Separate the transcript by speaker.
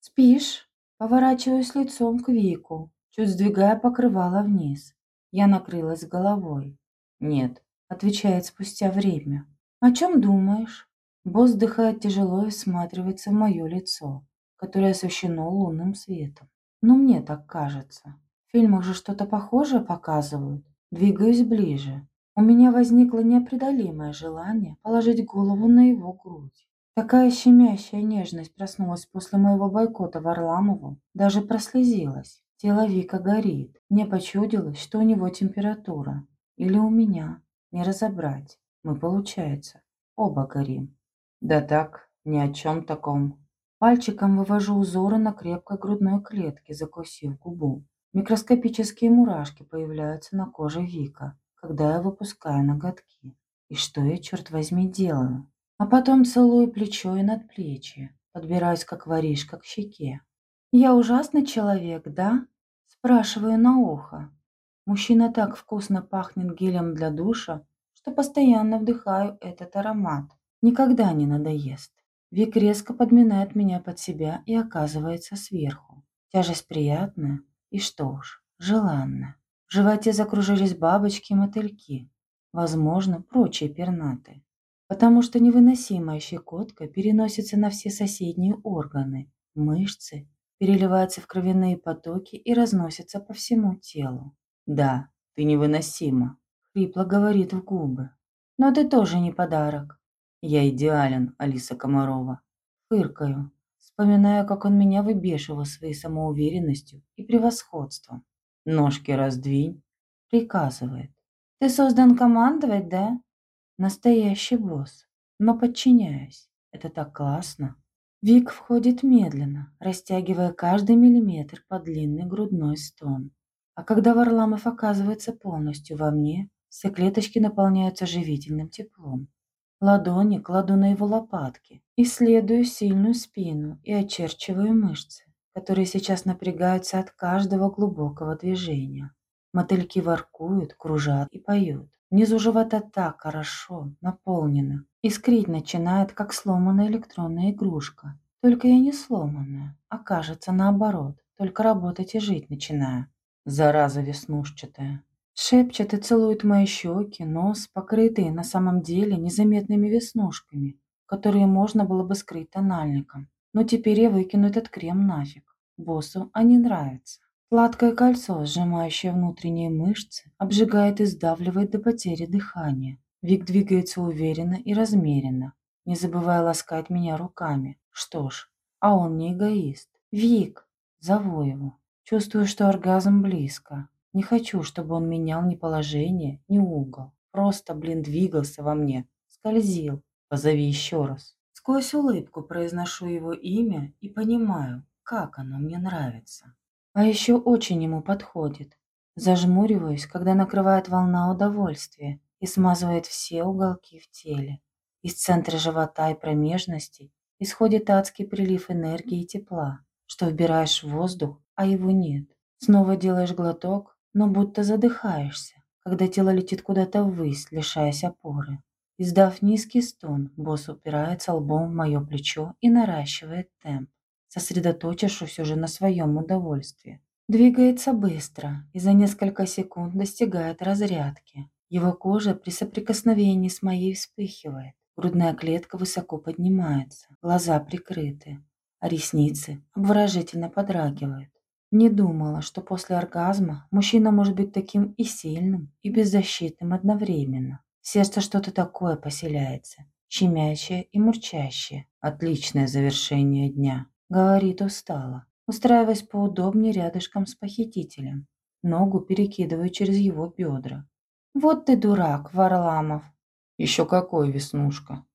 Speaker 1: «Спишь?» Поворачиваюсь лицом к Вику, чуть сдвигая покрывало вниз. Я накрылась головой. «Нет», — отвечает спустя время. «О чем думаешь?» Босс дыхает тяжело и всматривается в мое лицо, которое освещено лунным светом. Но мне так кажется. В фильмах же что-то похожее показывают. Двигаюсь ближе. У меня возникло непреодолимое желание положить голову на его грудь. Такая щемящая нежность проснулась после моего бойкота Варламову, даже прослезилась. Тело Вика горит. Мне почудилось, что у него температура. Или у меня. Не разобрать. Мы, получается, оба горим. Да так, ни о чем таком. Пальчиком вывожу узоры на крепкой грудной клетке, закусив губу. Микроскопические мурашки появляются на коже Вика, когда я выпускаю ноготки. И что я, черт возьми, делаю? А потом целую плечо и надплечье, подбираюсь как воришка к щеке. «Я ужасный человек, да?» Спрашиваю на ухо. Мужчина так вкусно пахнет гелем для душа, что постоянно вдыхаю этот аромат. Никогда не надоест. Вик резко подминает меня под себя и оказывается сверху. Тяжесть приятная и, что уж, желанная. В животе закружились бабочки и мотыльки. Возможно, прочие пернатые потому что невыносимая щекотка переносится на все соседние органы, мышцы, переливается в кровяные потоки и разносится по всему телу. «Да, ты невыносима», — хрипло говорит в губы. «Но ты тоже не подарок». «Я идеален, Алиса Комарова». Фыркаю, вспоминая, как он меня выбешивал своей самоуверенностью и превосходством. «Ножки раздвинь», — приказывает. «Ты создан командовать, да?» Настоящий босс, но подчиняюсь. Это так классно. Вик входит медленно, растягивая каждый миллиметр под длинный грудной стон. А когда Варламов оказывается полностью во мне, все клеточки наполняются живительным теплом. Ладони кладу на его лопатки, исследую сильную спину и очерчиваю мышцы, которые сейчас напрягаются от каждого глубокого движения. Мотыльки воркуют, кружат и поют. Внизу живота так хорошо, наполнено. Искрить начинает, как сломанная электронная игрушка. Только я не сломанная, а кажется наоборот. Только работать и жить начинаю. Зараза веснушчатая. Шепчет и целует мои щеки, нос, покрытые на самом деле незаметными веснушками, которые можно было бы скрыть тональником. Но теперь я выкину этот крем нафиг. Боссу они нравятся. Гладкое кольцо, сжимающее внутренние мышцы, обжигает и сдавливает до потери дыхания. Вик двигается уверенно и размеренно, не забывая ласкать меня руками. Что ж, а он не эгоист. «Вик!» Зову его. Чувствую, что оргазм близко. Не хочу, чтобы он менял ни положение, ни угол. Просто, блин, двигался во мне. Скользил. Позови еще раз. Сквозь улыбку произношу его имя и понимаю, как оно мне нравится. А еще очень ему подходит. Зажмуриваюсь, когда накрывает волна удовольствия и смазывает все уголки в теле. Из центра живота и промежности исходит адский прилив энергии и тепла, что вбираешь в воздух, а его нет. Снова делаешь глоток, но будто задыхаешься, когда тело летит куда-то ввысь, лишаясь опоры. Издав низкий стон, босс упирается лбом в мое плечо и наращивает темп сосредоточившись уже на своем удовольствии. Двигается быстро и за несколько секунд достигает разрядки. Его кожа при соприкосновении с моей вспыхивает. Грудная клетка высоко поднимается, глаза прикрыты, а ресницы обворожительно подрагивают. Не думала, что после оргазма мужчина может быть таким и сильным, и беззащитным одновременно. В сердце что-то такое поселяется, щемящее и мурчащее. Отличное завершение дня. Говорит устало, устраиваясь поудобнее рядышком с похитителем. Ногу перекидываю через его бедра. «Вот ты дурак, Варламов!» «Еще какой, Веснушка!»